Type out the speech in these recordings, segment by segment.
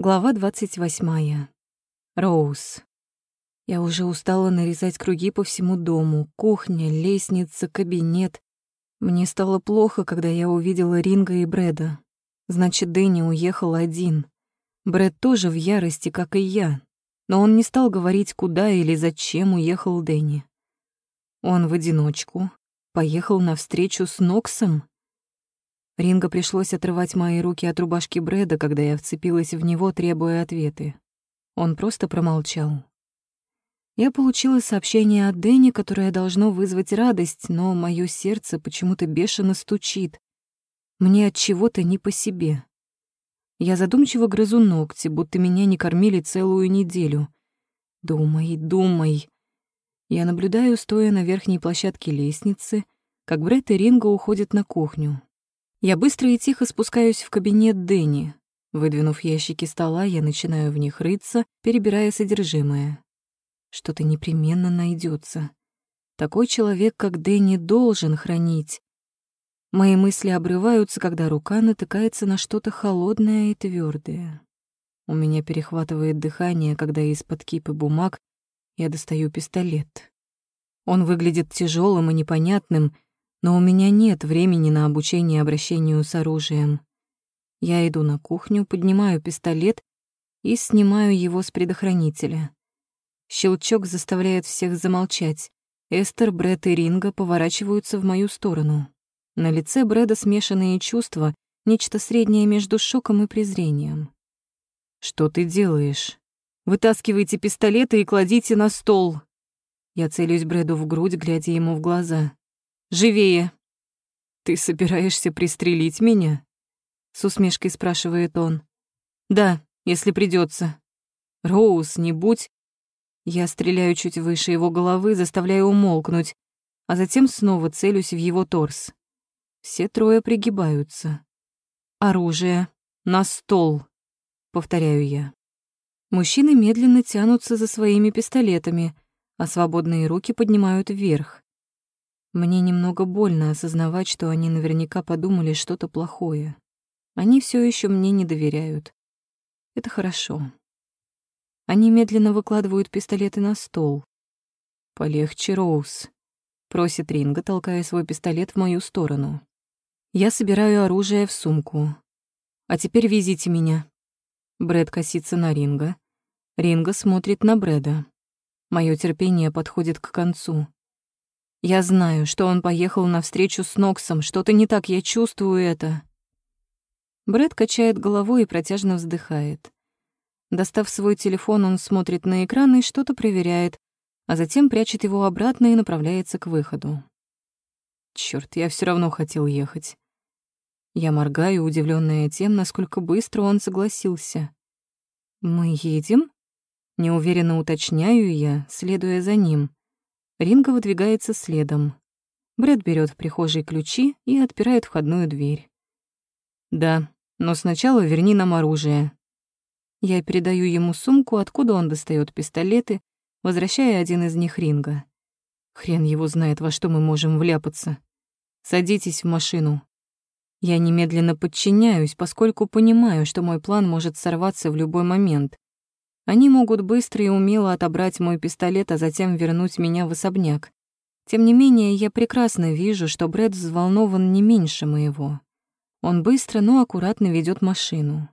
Глава 28. Роуз. Я уже устала нарезать круги по всему дому. Кухня, лестница, кабинет. Мне стало плохо, когда я увидела Ринга и Брэда. Значит, Дэнни уехал один. Брэд тоже в ярости, как и я. Но он не стал говорить, куда или зачем уехал Дэнни. Он в одиночку поехал навстречу с Ноксом. Ринго пришлось отрывать мои руки от рубашки Брэда, когда я вцепилась в него, требуя ответы. Он просто промолчал. Я получила сообщение от Дэнни, которое должно вызвать радость, но мое сердце почему-то бешено стучит. Мне от чего-то не по себе. Я задумчиво грызу ногти, будто меня не кормили целую неделю. Думай, думай. Я наблюдаю, стоя на верхней площадке лестницы, как Брэд и Ринго уходят на кухню. Я быстро и тихо спускаюсь в кабинет Дэнни. Выдвинув ящики стола, я начинаю в них рыться, перебирая содержимое. Что-то непременно найдется. Такой человек, как Дэнни, должен хранить. Мои мысли обрываются, когда рука натыкается на что-то холодное и твердое. У меня перехватывает дыхание, когда из-под кипы бумаг я достаю пистолет. Он выглядит тяжелым и непонятным, но у меня нет времени на обучение обращению с оружием. Я иду на кухню, поднимаю пистолет и снимаю его с предохранителя. Щелчок заставляет всех замолчать. Эстер, Брэд и Ринга поворачиваются в мою сторону. На лице Брэда смешанные чувства, нечто среднее между шоком и презрением. «Что ты делаешь? Вытаскивайте пистолеты и кладите на стол!» Я целюсь Брэду в грудь, глядя ему в глаза. Живее!» «Ты собираешься пристрелить меня?» С усмешкой спрашивает он. «Да, если придется. Роуз, не будь...» Я стреляю чуть выше его головы, заставляю умолкнуть, а затем снова целюсь в его торс. Все трое пригибаются. «Оружие. На стол!» — повторяю я. Мужчины медленно тянутся за своими пистолетами, а свободные руки поднимают вверх. Мне немного больно осознавать, что они наверняка подумали что-то плохое. Они все еще мне не доверяют. Это хорошо. Они медленно выкладывают пистолеты на стол. «Полегче, Роуз», — просит Ринга, толкая свой пистолет в мою сторону. Я собираю оружие в сумку. «А теперь везите меня». Брэд косится на Ринга. Ринга смотрит на Брэда. Моё терпение подходит к концу. Я знаю, что он поехал на встречу с Ноксом. Что-то не так, я чувствую это. Брэд качает головой и протяжно вздыхает. Достав свой телефон, он смотрит на экран и что-то проверяет, а затем прячет его обратно и направляется к выходу. Черт, я все равно хотел ехать. Я моргаю, удивленная тем, насколько быстро он согласился. «Мы едем?» Неуверенно уточняю я, следуя за ним. Ринга выдвигается следом. Брэд берет в прихожей ключи и отпирает входную дверь. «Да, но сначала верни нам оружие». Я передаю ему сумку, откуда он достает пистолеты, возвращая один из них Ринга. Хрен его знает, во что мы можем вляпаться. Садитесь в машину. Я немедленно подчиняюсь, поскольку понимаю, что мой план может сорваться в любой момент. Они могут быстро и умело отобрать мой пистолет, а затем вернуть меня в особняк. Тем не менее, я прекрасно вижу, что Брэд взволнован не меньше моего. Он быстро, но аккуратно ведет машину.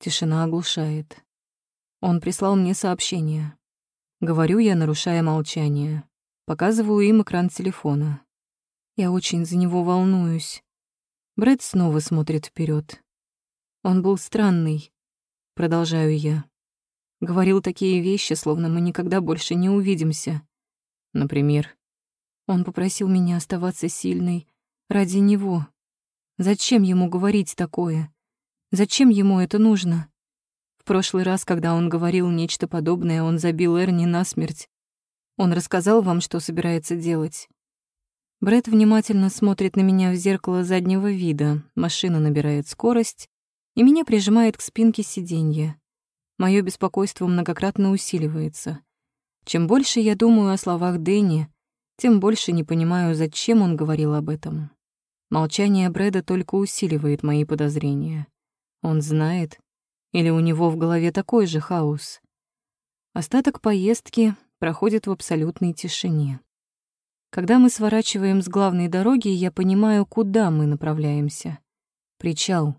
Тишина оглушает. Он прислал мне сообщение. Говорю я, нарушая молчание. Показываю им экран телефона. Я очень за него волнуюсь. Брэд снова смотрит вперед. Он был странный, продолжаю я. Говорил такие вещи, словно мы никогда больше не увидимся. Например, он попросил меня оставаться сильной ради него. Зачем ему говорить такое? Зачем ему это нужно? В прошлый раз, когда он говорил нечто подобное, он забил Эрни насмерть. Он рассказал вам, что собирается делать. Бред внимательно смотрит на меня в зеркало заднего вида. Машина набирает скорость, и меня прижимает к спинке сиденья. Моё беспокойство многократно усиливается. Чем больше я думаю о словах Дэнни, тем больше не понимаю, зачем он говорил об этом. Молчание Брэда только усиливает мои подозрения. Он знает Или у него в голове такой же хаос? Остаток поездки проходит в абсолютной тишине. Когда мы сворачиваем с главной дороги, я понимаю, куда мы направляемся. Причал.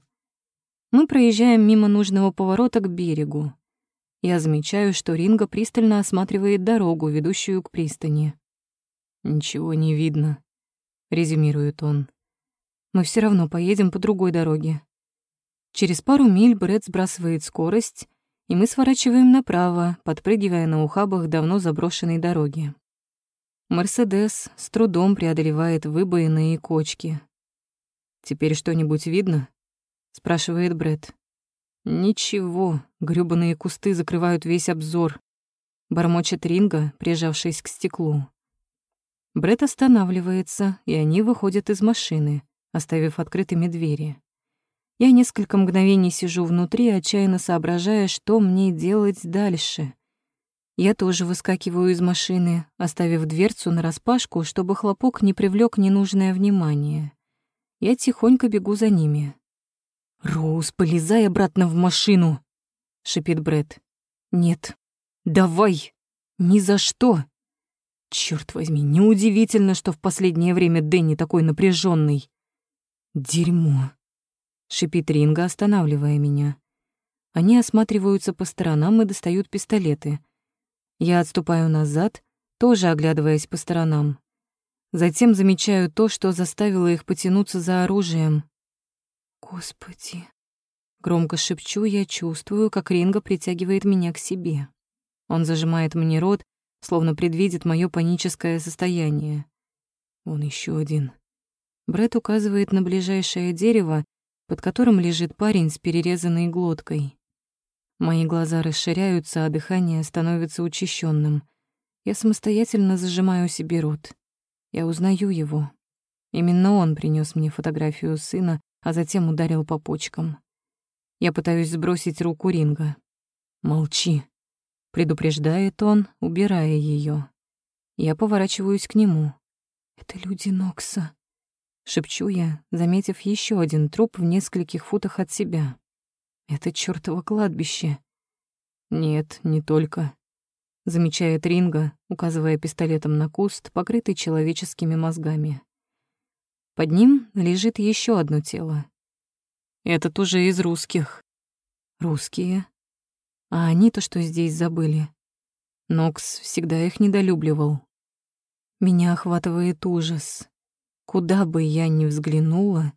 Мы проезжаем мимо нужного поворота к берегу. Я замечаю, что Ринга пристально осматривает дорогу, ведущую к пристани. «Ничего не видно», — резюмирует он. «Мы все равно поедем по другой дороге». Через пару миль Брэд сбрасывает скорость, и мы сворачиваем направо, подпрыгивая на ухабах давно заброшенной дороги. Мерседес с трудом преодолевает выбоины и кочки. «Теперь что-нибудь видно?» — спрашивает Брэд. «Ничего, грёбаные кусты закрывают весь обзор», — бормочет Ринга, прижавшись к стеклу. Брэд останавливается, и они выходят из машины, оставив открытыми двери. Я несколько мгновений сижу внутри, отчаянно соображая, что мне делать дальше. Я тоже выскакиваю из машины, оставив дверцу нараспашку, чтобы хлопок не привлек ненужное внимание. Я тихонько бегу за ними. «Роуз, полезай обратно в машину!» — шипит Брэд. «Нет, давай! Ни за что!» Черт возьми, неудивительно, что в последнее время Дэнни такой напряженный. «Дерьмо!» — шипит Ринга, останавливая меня. Они осматриваются по сторонам и достают пистолеты. Я отступаю назад, тоже оглядываясь по сторонам. Затем замечаю то, что заставило их потянуться за оружием. «Господи!» Громко шепчу, я чувствую, как Ринга притягивает меня к себе. Он зажимает мне рот, словно предвидит моё паническое состояние. Он еще один. Брэд указывает на ближайшее дерево, под которым лежит парень с перерезанной глоткой. Мои глаза расширяются, а дыхание становится учащенным. Я самостоятельно зажимаю себе рот. Я узнаю его. Именно он принес мне фотографию сына, а затем ударил по почкам. Я пытаюсь сбросить руку Ринга. «Молчи», — предупреждает он, убирая ее. Я поворачиваюсь к нему. «Это люди Нокса», — шепчу я, заметив еще один труп в нескольких футах от себя. «Это чёртово кладбище». «Нет, не только», — замечает Ринга, указывая пистолетом на куст, покрытый человеческими мозгами. Под ним лежит еще одно тело. Этот уже из русских. Русские? А они-то что здесь забыли? Нокс всегда их недолюбливал. Меня охватывает ужас. Куда бы я ни взглянула,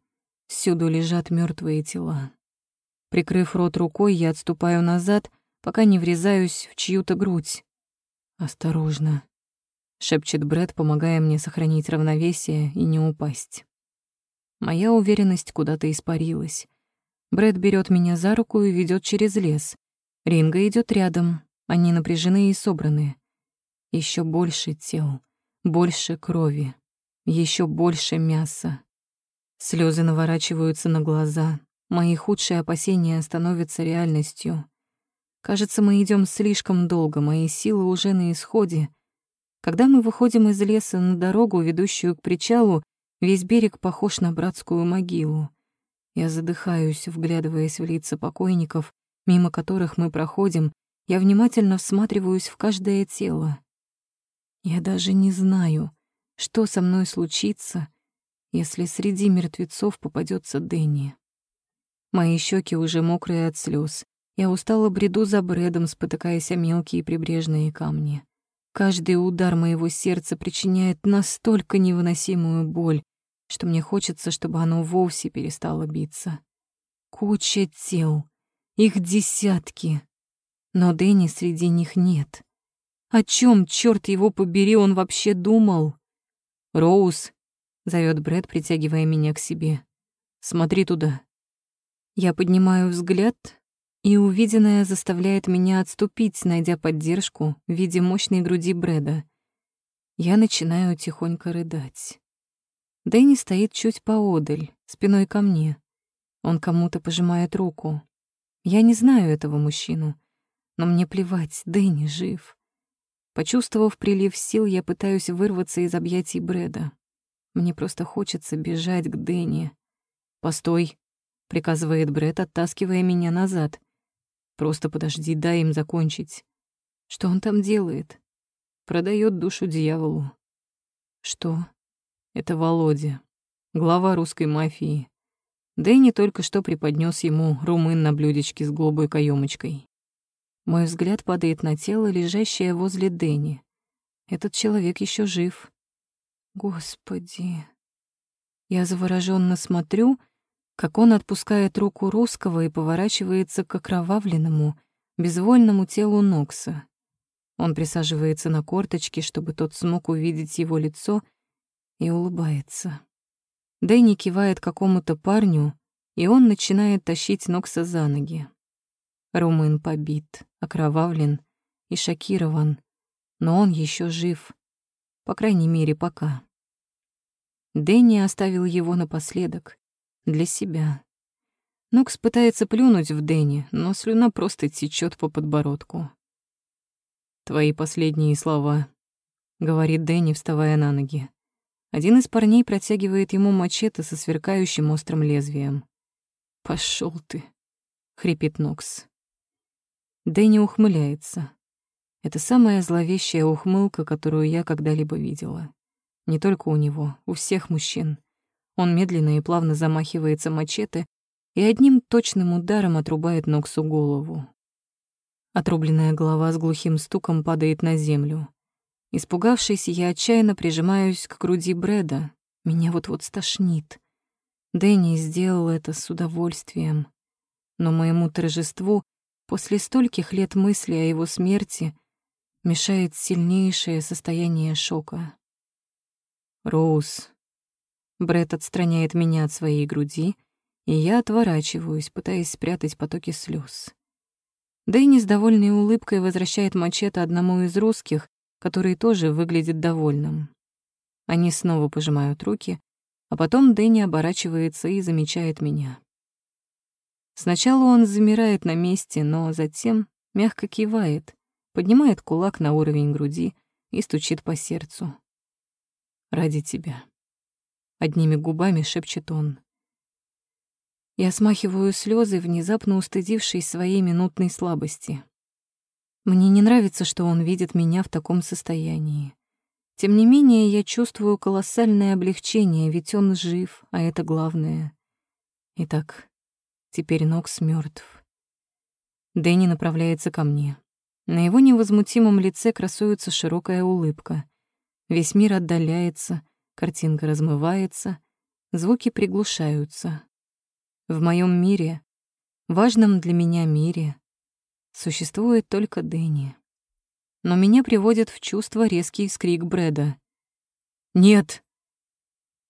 всюду лежат мертвые тела. Прикрыв рот рукой, я отступаю назад, пока не врезаюсь в чью-то грудь. «Осторожно», шепчет Бред, помогая мне сохранить равновесие и не упасть. Моя уверенность куда-то испарилась. Бред берет меня за руку и ведет через лес. Ринга идет рядом, они напряжены и собраны. Еще больше тел, больше крови, еще больше мяса. Слезы наворачиваются на глаза. Мои худшие опасения становятся реальностью. Кажется, мы идем слишком долго, мои силы уже на исходе — когда мы выходим из леса на дорогу, ведущую к причалу, весь берег похож на братскую могилу. Я задыхаюсь, вглядываясь в лица покойников, мимо которых мы проходим, я внимательно всматриваюсь в каждое тело. Я даже не знаю, что со мной случится, если среди мертвецов попадется Дэнни. Мои щеки уже мокрые от слез. Я устало бреду за бредом, спотыкаясь о мелкие прибрежные камни. Каждый удар моего сердца причиняет настолько невыносимую боль, что мне хочется, чтобы оно вовсе перестало биться. Куча тел, их десятки, но Дэнни среди них нет. О чем, черт его побери, он вообще думал? «Роуз», — зовет Брэд, притягивая меня к себе, — «смотри туда». Я поднимаю взгляд и увиденное заставляет меня отступить, найдя поддержку в виде мощной груди Брэда. Я начинаю тихонько рыдать. Дэнни стоит чуть поодаль, спиной ко мне. Он кому-то пожимает руку. Я не знаю этого мужчину, но мне плевать, Дэнни жив. Почувствовав прилив сил, я пытаюсь вырваться из объятий Брэда. Мне просто хочется бежать к Дэнни. «Постой», — приказывает Брэд, оттаскивая меня назад. Просто подожди, дай им закончить. Что он там делает? Продает душу дьяволу. Что? Это Володя, глава русской мафии. Дэнни только что преподнес ему румын на блюдечке с голубой каемочкой. Мой взгляд падает на тело, лежащее возле Дэнни. Этот человек еще жив. Господи. Я завороженно смотрю, как он отпускает руку русского и поворачивается к окровавленному, безвольному телу Нокса. Он присаживается на корточки, чтобы тот смог увидеть его лицо, и улыбается. Дэнни кивает какому-то парню, и он начинает тащить Нокса за ноги. Румын побит, окровавлен и шокирован, но он еще жив, по крайней мере, пока. Дэнни оставил его напоследок, для себя. Нокс пытается плюнуть в Дэнни, но слюна просто течет по подбородку. «Твои последние слова», — говорит Дэнни, вставая на ноги. Один из парней протягивает ему мачете со сверкающим острым лезвием. Пошел ты», — хрипит Нокс. Дэнни ухмыляется. Это самая зловещая ухмылка, которую я когда-либо видела. Не только у него, у всех мужчин. Он медленно и плавно замахивается мачете и одним точным ударом отрубает Ноксу голову. Отрубленная голова с глухим стуком падает на землю. Испугавшись, я отчаянно прижимаюсь к груди Брэда. Меня вот-вот стошнит. Дэнни сделал это с удовольствием. Но моему торжеству, после стольких лет мысли о его смерти, мешает сильнейшее состояние шока. «Роуз». Брэд отстраняет меня от своей груди, и я отворачиваюсь, пытаясь спрятать потоки слез. Дэнни с довольной улыбкой возвращает мачете одному из русских, который тоже выглядит довольным. Они снова пожимают руки, а потом Дэнни оборачивается и замечает меня. Сначала он замирает на месте, но затем мягко кивает, поднимает кулак на уровень груди и стучит по сердцу. «Ради тебя». Одними губами шепчет он. Я смахиваю слезы, внезапно устыдившись своей минутной слабости. Мне не нравится, что он видит меня в таком состоянии. Тем не менее, я чувствую колоссальное облегчение, ведь он жив, а это главное. Итак, теперь Нокс мертв. Дэнни направляется ко мне. На его невозмутимом лице красуется широкая улыбка. Весь мир отдаляется, картинка размывается, звуки приглушаются. В моем мире, важном для меня мире, существует только Дэнни. Но меня приводит в чувство резкий скрик Брэда. «Нет!»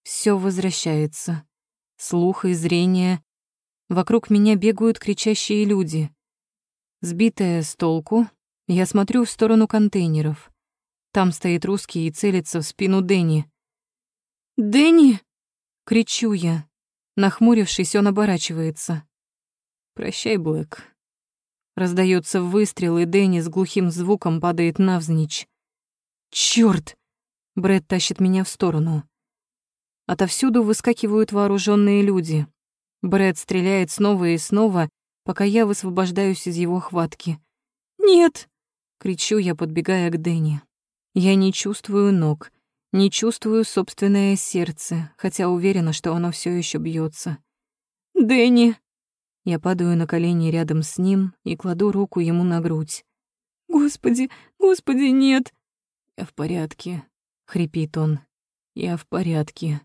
Все возвращается. Слух и зрение. Вокруг меня бегают кричащие люди. Сбитая с толку, я смотрю в сторону контейнеров. Там стоит русский и целится в спину Дэнни. «Дэнни!» — кричу я. Нахмурившись, он оборачивается. «Прощай, Блэк». Раздается выстрел, и Дэнни с глухим звуком падает навзничь. «Чёрт!» — Брэд тащит меня в сторону. Отовсюду выскакивают вооруженные люди. Брэд стреляет снова и снова, пока я высвобождаюсь из его хватки. «Нет!» — кричу я, подбегая к Дэнни. Я не чувствую ног, не чувствую собственное сердце, хотя уверена, что оно все еще бьется. «Дэнни!» Я падаю на колени рядом с ним и кладу руку ему на грудь. «Господи, господи, нет!» «Я в порядке», — хрипит он. «Я в порядке».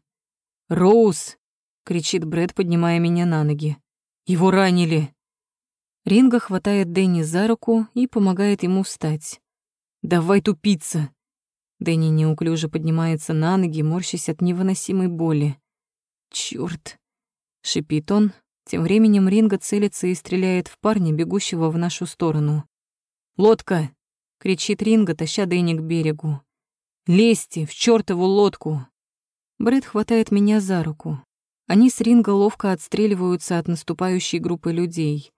«Роуз!» — кричит Брэд, поднимая меня на ноги. «Его ранили!» Ринга хватает Дэнни за руку и помогает ему встать. «Давай тупиться!» Дэнни неуклюже поднимается на ноги, морщась от невыносимой боли. «Чёрт!» — шипит он. Тем временем Ринга целится и стреляет в парня, бегущего в нашу сторону. «Лодка!» — кричит Ринга, таща Дэнни к берегу. «Лезьте в чёртову лодку!» Брэд хватает меня за руку. Они с Ринго ловко отстреливаются от наступающей группы людей.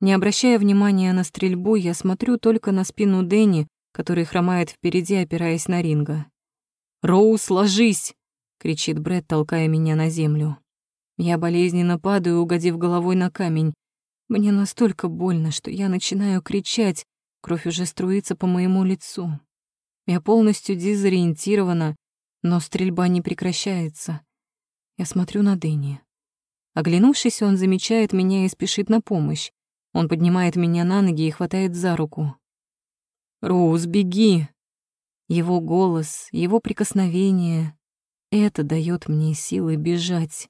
Не обращая внимания на стрельбу, я смотрю только на спину Дэнни, который хромает впереди, опираясь на ринга. «Роуз, ложись!» — кричит Брэд, толкая меня на землю. Я болезненно падаю, угодив головой на камень. Мне настолько больно, что я начинаю кричать, кровь уже струится по моему лицу. Я полностью дезориентирована, но стрельба не прекращается. Я смотрю на Дэнни. Оглянувшись, он замечает меня и спешит на помощь. Он поднимает меня на ноги и хватает за руку. «Роуз, беги!» Его голос, его прикосновение — это дает мне силы бежать.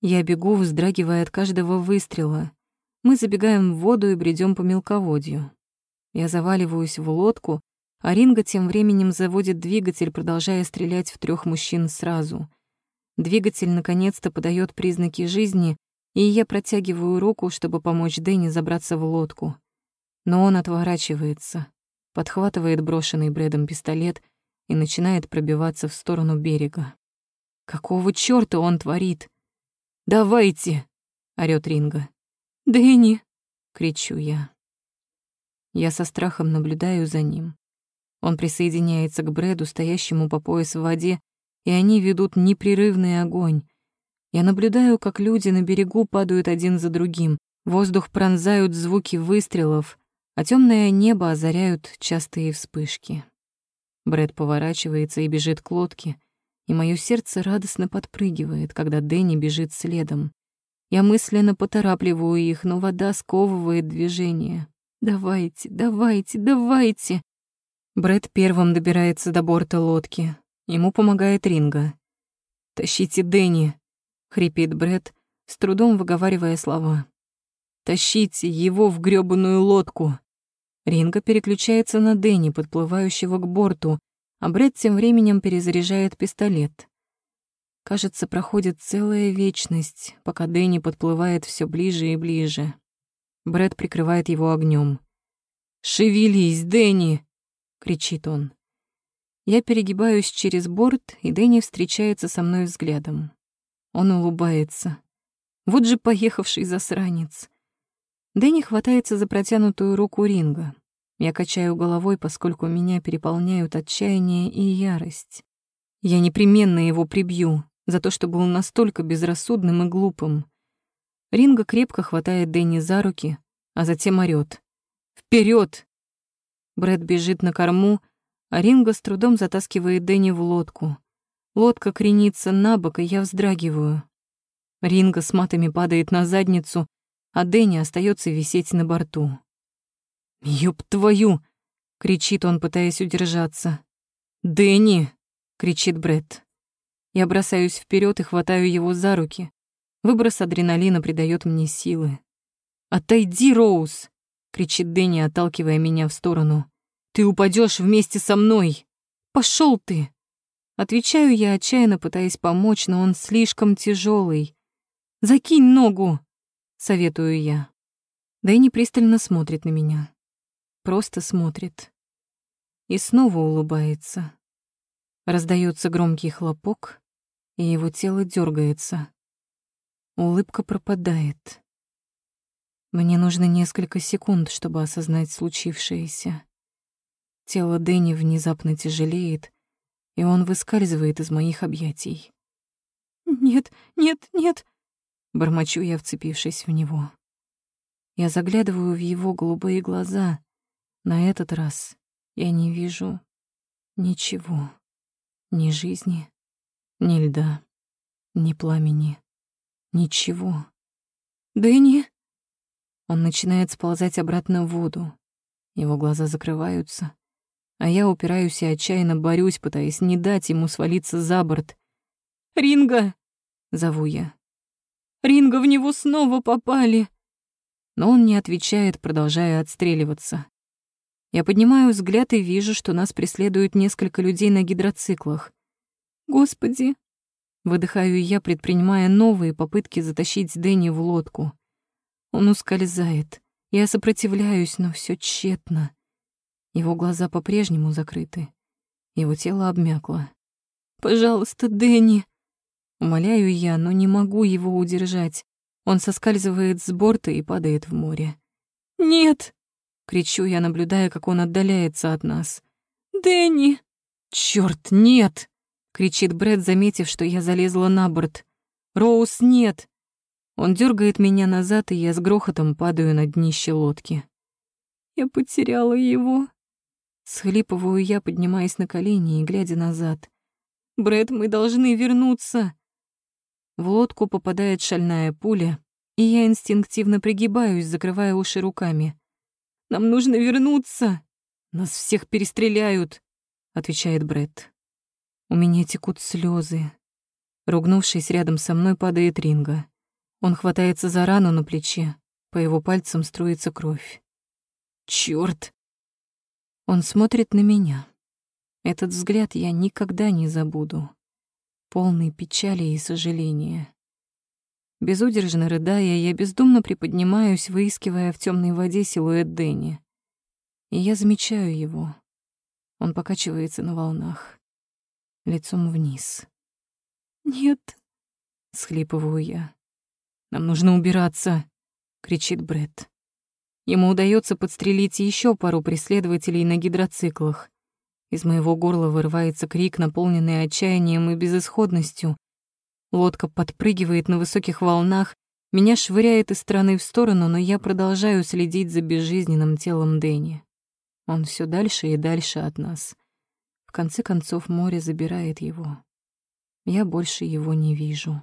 Я бегу, вздрагивая от каждого выстрела. Мы забегаем в воду и бредем по мелководью. Я заваливаюсь в лодку, а Ринга тем временем заводит двигатель, продолжая стрелять в трех мужчин сразу. Двигатель наконец-то подает признаки жизни, и я протягиваю руку, чтобы помочь Дэнни забраться в лодку. Но он отворачивается, подхватывает брошенный Брэдом пистолет и начинает пробиваться в сторону берега. Какого чёрта он творит? «Давайте!» — орёт Ринга. «Дэнни!» — кричу я. Я со страхом наблюдаю за ним. Он присоединяется к Брэду, стоящему по пояс в воде, и они ведут непрерывный огонь. Я наблюдаю, как люди на берегу падают один за другим. Воздух пронзают звуки выстрелов, а темное небо озаряют частые вспышки. Брэд поворачивается и бежит к лодке, и мое сердце радостно подпрыгивает, когда Дэнни бежит следом. Я мысленно поторапливаю их, но вода сковывает движение. «Давайте, давайте, давайте!» Брэд первым добирается до борта лодки, Ему помогает Ринга. «Тащите Дэнни!» — хрипит Бред, с трудом выговаривая слова. «Тащите его в грёбаную лодку!» Ринга переключается на Дэнни, подплывающего к борту, а Бред тем временем перезаряжает пистолет. Кажется, проходит целая вечность, пока Дэнни подплывает все ближе и ближе. Бред прикрывает его огнем. «Шевелись, Дэнни!» — кричит он. Я перегибаюсь через борт, и Дэнни встречается со мной взглядом. Он улыбается. Вот же поехавший засранец. Дэнни хватается за протянутую руку Ринга. Я качаю головой, поскольку меня переполняют отчаяние и ярость. Я непременно его прибью за то, что был настолько безрассудным и глупым. Ринга крепко хватает Дэнни за руки, а затем орёт. «Вперёд!» Брэд бежит на корму, а Ринго с трудом затаскивает Дэнни в лодку. Лодка кренится на бок, и я вздрагиваю. Ринго с матами падает на задницу, а Дэнни остается висеть на борту. «Ёб твою!» — кричит он, пытаясь удержаться. «Дэнни!» — кричит Бред. Я бросаюсь вперед и хватаю его за руки. Выброс адреналина придает мне силы. «Отойди, Роуз!» — кричит Дэнни, отталкивая меня в сторону. Ты упадешь вместе со мной. Пошел ты. Отвечаю я, отчаянно пытаясь помочь, но он слишком тяжелый. Закинь ногу, советую я. Да и не пристально смотрит на меня. Просто смотрит. И снова улыбается. Раздается громкий хлопок, и его тело дергается. Улыбка пропадает. Мне нужно несколько секунд, чтобы осознать случившееся. Тело Дэнни внезапно тяжелеет, и он выскальзывает из моих объятий. «Нет, нет, нет!» — бормочу я, вцепившись в него. Я заглядываю в его голубые глаза. На этот раз я не вижу ничего. Ни жизни, ни льда, ни пламени. Ничего. «Дэнни!» Он начинает сползать обратно в воду. Его глаза закрываются, а я упираюсь и отчаянно борюсь, пытаясь не дать ему свалиться за борт. «Ринга!» — зову я. «Ринга, в него снова попали!» Но он не отвечает, продолжая отстреливаться. Я поднимаю взгляд и вижу, что нас преследуют несколько людей на гидроциклах. «Господи!» — выдыхаю я, предпринимая новые попытки затащить Дэнни в лодку. Он ускользает. Я сопротивляюсь, но все тщетно. Его глаза по-прежнему закрыты. Его тело обмякло. «Пожалуйста, Дэнни!» Умоляю я, но не могу его удержать. Он соскальзывает с борта и падает в море. «Нет!» — кричу я, наблюдая, как он отдаляется от нас. «Дэнни!» «Чёрт, нет!» — кричит Брэд, заметив, что я залезла на борт. «Роуз, нет!» Он дергает меня назад, и я с грохотом падаю на днище лодки. Я потеряла его. Схлипываю я, поднимаясь на колени и глядя назад. Брэд, мы должны вернуться. В лодку попадает шальная пуля, и я инстинктивно пригибаюсь, закрывая уши руками. Нам нужно вернуться. Нас всех перестреляют, отвечает Брэд. У меня текут слезы. Ругнувшись рядом со мной, падает Ринга. Он хватается за рану на плече, по его пальцам струится кровь. Чёрт! Он смотрит на меня. Этот взгляд я никогда не забуду. Полный печали и сожаления. Безудержно рыдая, я бездумно приподнимаюсь, выискивая в темной воде силуэт Дэнни. И я замечаю его. Он покачивается на волнах. Лицом вниз. «Нет», — схлипываю я. «Нам нужно убираться», — кричит Бред. Ему удается подстрелить еще пару преследователей на гидроциклах. Из моего горла вырывается крик, наполненный отчаянием и безысходностью. Лодка подпрыгивает на высоких волнах, меня швыряет из стороны в сторону, но я продолжаю следить за безжизненным телом Дэнни. Он все дальше и дальше от нас. В конце концов море забирает его. Я больше его не вижу.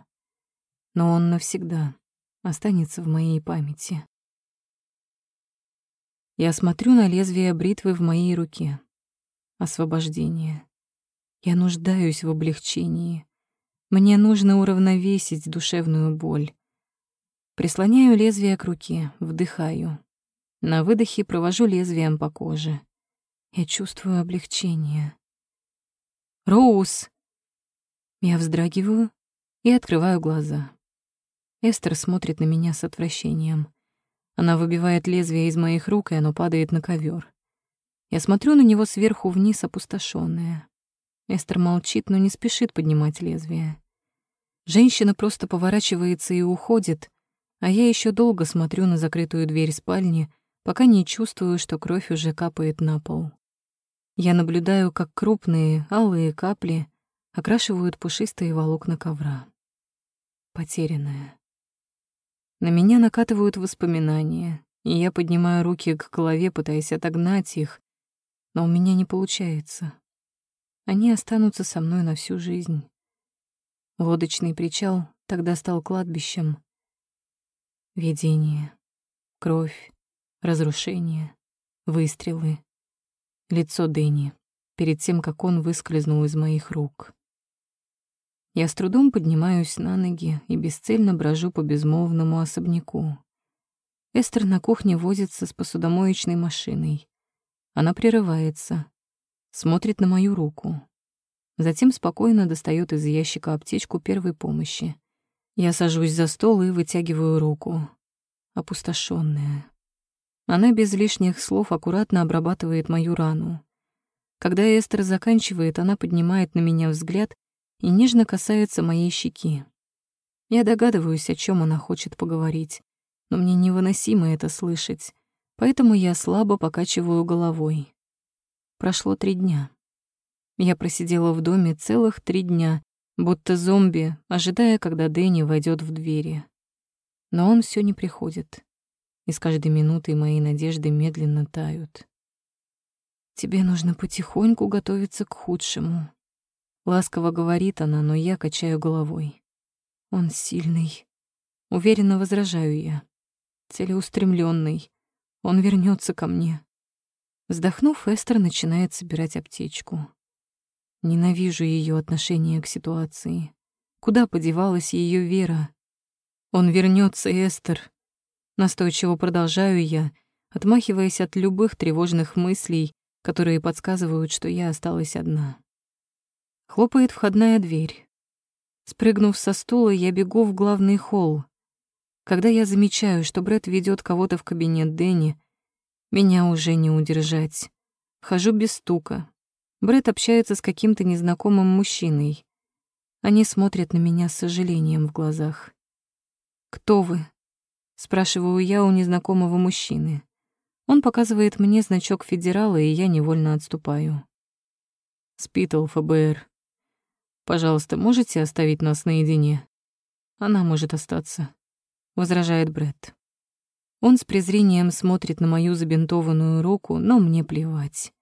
Но он навсегда останется в моей памяти. Я смотрю на лезвие бритвы в моей руке. Освобождение. Я нуждаюсь в облегчении. Мне нужно уравновесить душевную боль. Прислоняю лезвие к руке, вдыхаю. На выдохе провожу лезвием по коже. Я чувствую облегчение. «Роуз!» Я вздрагиваю и открываю глаза. Эстер смотрит на меня с отвращением. Она выбивает лезвие из моих рук, и оно падает на ковер. Я смотрю на него сверху вниз, опустошённая. Эстер молчит, но не спешит поднимать лезвие. Женщина просто поворачивается и уходит, а я еще долго смотрю на закрытую дверь спальни, пока не чувствую, что кровь уже капает на пол. Я наблюдаю, как крупные алые капли окрашивают пушистые волокна ковра. Потерянная. На меня накатывают воспоминания, и я поднимаю руки к голове, пытаясь отогнать их, но у меня не получается. Они останутся со мной на всю жизнь. Лодочный причал тогда стал кладбищем. Видение, кровь, разрушение, выстрелы, лицо Дэнни перед тем, как он выскользнул из моих рук. Я с трудом поднимаюсь на ноги и бесцельно брожу по безмолвному особняку. Эстер на кухне возится с посудомоечной машиной. Она прерывается, смотрит на мою руку. Затем спокойно достает из ящика аптечку первой помощи. Я сажусь за стол и вытягиваю руку. Опустошенная. Она без лишних слов аккуратно обрабатывает мою рану. Когда Эстер заканчивает, она поднимает на меня взгляд и нежно касается моей щеки. Я догадываюсь, о чем она хочет поговорить, но мне невыносимо это слышать, поэтому я слабо покачиваю головой. Прошло три дня. Я просидела в доме целых три дня, будто зомби, ожидая, когда Дэнни войдет в двери. Но он все не приходит, и с каждой минутой мои надежды медленно тают. Тебе нужно потихоньку готовиться к худшему, Ласково говорит она, но я качаю головой. Он сильный. Уверенно возражаю я. Целеустремленный. Он вернется ко мне. Вздохнув, Эстер начинает собирать аптечку. Ненавижу ее отношение к ситуации. Куда подевалась ее вера? Он вернется, Эстер. Настойчиво продолжаю я, отмахиваясь от любых тревожных мыслей, которые подсказывают, что я осталась одна. Хлопает входная дверь. Спрыгнув со стула, я бегу в главный холл. Когда я замечаю, что Брэд ведет кого-то в кабинет Дэнни, меня уже не удержать. Хожу без стука. Брэд общается с каким-то незнакомым мужчиной. Они смотрят на меня с сожалением в глазах. «Кто вы?» — спрашиваю я у незнакомого мужчины. Он показывает мне значок федерала, и я невольно отступаю. Спитал ФБР. Пожалуйста, можете оставить нас наедине? Она может остаться. — возражает Брэд. Он с презрением смотрит на мою забинтованную руку, но мне плевать.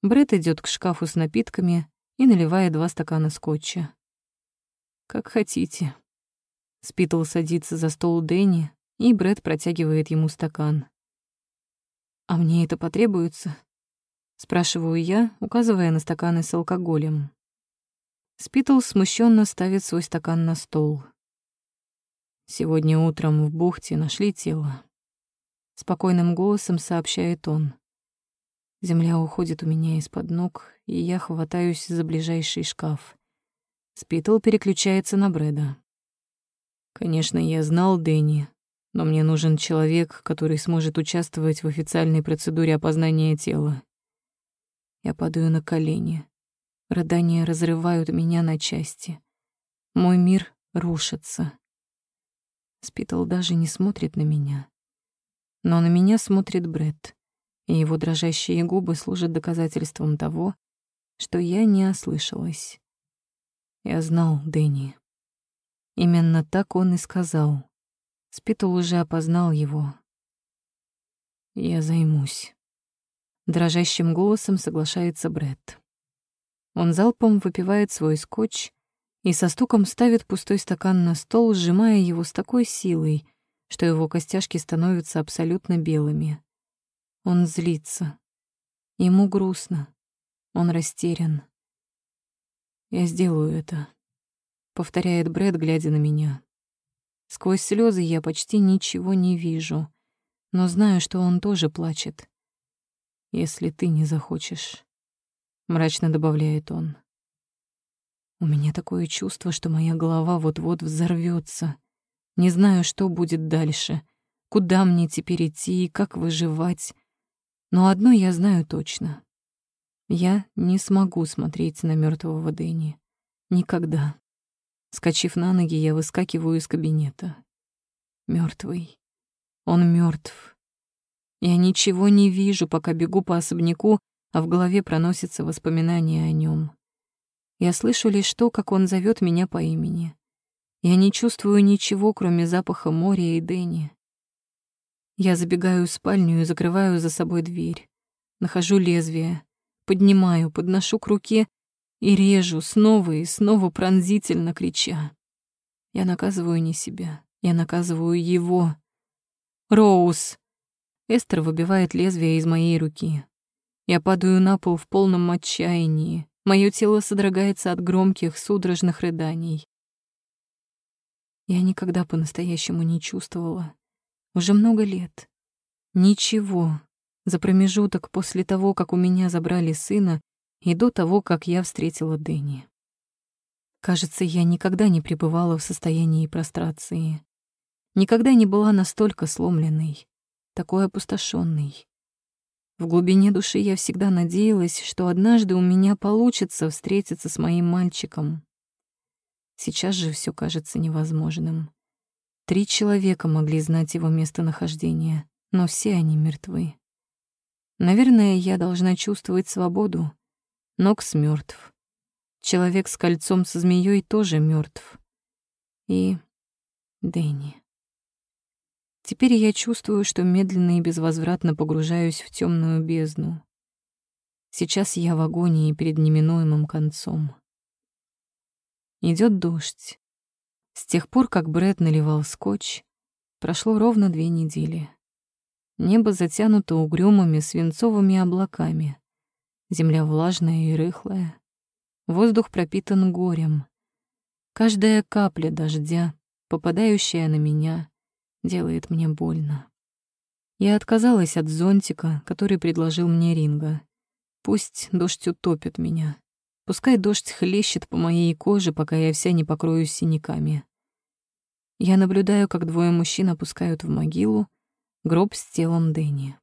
Брэд идет к шкафу с напитками и наливает два стакана скотча. «Как хотите». Спитл садится за стол Дэнни, и Брэд протягивает ему стакан. «А мне это потребуется?» — спрашиваю я, указывая на стаканы с алкоголем. Спитл смущенно ставит свой стакан на стол. Сегодня утром в бухте нашли тело. Спокойным голосом сообщает он. Земля уходит у меня из-под ног, и я хватаюсь за ближайший шкаф. Спитл переключается на Брэда. Конечно, я знал Дэнни, но мне нужен человек, который сможет участвовать в официальной процедуре опознания тела. Я падаю на колени. Рыдания разрывают меня на части. Мой мир рушится. Спитал даже не смотрит на меня. Но на меня смотрит Бред, и его дрожащие губы служат доказательством того, что я не ослышалась. Я знал Дэнни. Именно так он и сказал. Спитал уже опознал его. «Я займусь». Дрожащим голосом соглашается Бред. Он залпом выпивает свой скотч и со стуком ставит пустой стакан на стол, сжимая его с такой силой, что его костяшки становятся абсолютно белыми. Он злится. Ему грустно. Он растерян. «Я сделаю это», — повторяет Брэд, глядя на меня. Сквозь слезы я почти ничего не вижу, но знаю, что он тоже плачет. «Если ты не захочешь», — мрачно добавляет он. У меня такое чувство, что моя голова вот-вот взорвется. Не знаю, что будет дальше, куда мне теперь идти и как выживать. Но одно я знаю точно. Я не смогу смотреть на мертвого Дэнни. Никогда. Скочив на ноги, я выскакиваю из кабинета. Мертвый. Он мертв. Я ничего не вижу, пока бегу по особняку, а в голове проносятся воспоминания о нем. Я слышу лишь то, как он зовет меня по имени. Я не чувствую ничего, кроме запаха моря и Дэнни. Я забегаю в спальню и закрываю за собой дверь. Нахожу лезвие, поднимаю, подношу к руке и режу снова и снова пронзительно крича. Я наказываю не себя, я наказываю его. «Роуз!» Эстер выбивает лезвие из моей руки. Я падаю на пол в полном отчаянии. Моё тело содрогается от громких, судорожных рыданий. Я никогда по-настоящему не чувствовала. Уже много лет. Ничего. За промежуток после того, как у меня забрали сына, и до того, как я встретила Дэнни. Кажется, я никогда не пребывала в состоянии прострации. Никогда не была настолько сломленной, такой опустошенной. В глубине души я всегда надеялась, что однажды у меня получится встретиться с моим мальчиком. Сейчас же все кажется невозможным. Три человека могли знать его местонахождение, но все они мертвы. Наверное, я должна чувствовать свободу. Нокс мертв. Человек с кольцом со змеей тоже мертв. И Дэнни. Теперь я чувствую, что медленно и безвозвратно погружаюсь в темную бездну. Сейчас я в агонии перед неминуемым концом. Идет дождь. С тех пор, как Брэд наливал скотч, прошло ровно две недели. Небо затянуто угрюмыми свинцовыми облаками. Земля влажная и рыхлая. Воздух пропитан горем. Каждая капля дождя, попадающая на меня, делает мне больно. Я отказалась от зонтика, который предложил мне Ринга. Пусть дождь утопит меня. Пускай дождь хлещет по моей коже, пока я вся не покроюсь синяками. Я наблюдаю, как двое мужчин опускают в могилу гроб с телом Дэнни.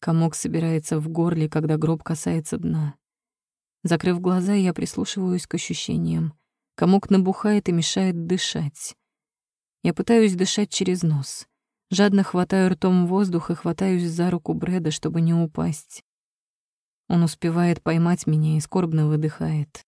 Комок собирается в горле, когда гроб касается дна. Закрыв глаза, я прислушиваюсь к ощущениям. Комок набухает и мешает дышать. Я пытаюсь дышать через нос. Жадно хватаю ртом воздух и хватаюсь за руку Брэда, чтобы не упасть. Он успевает поймать меня и скорбно выдыхает.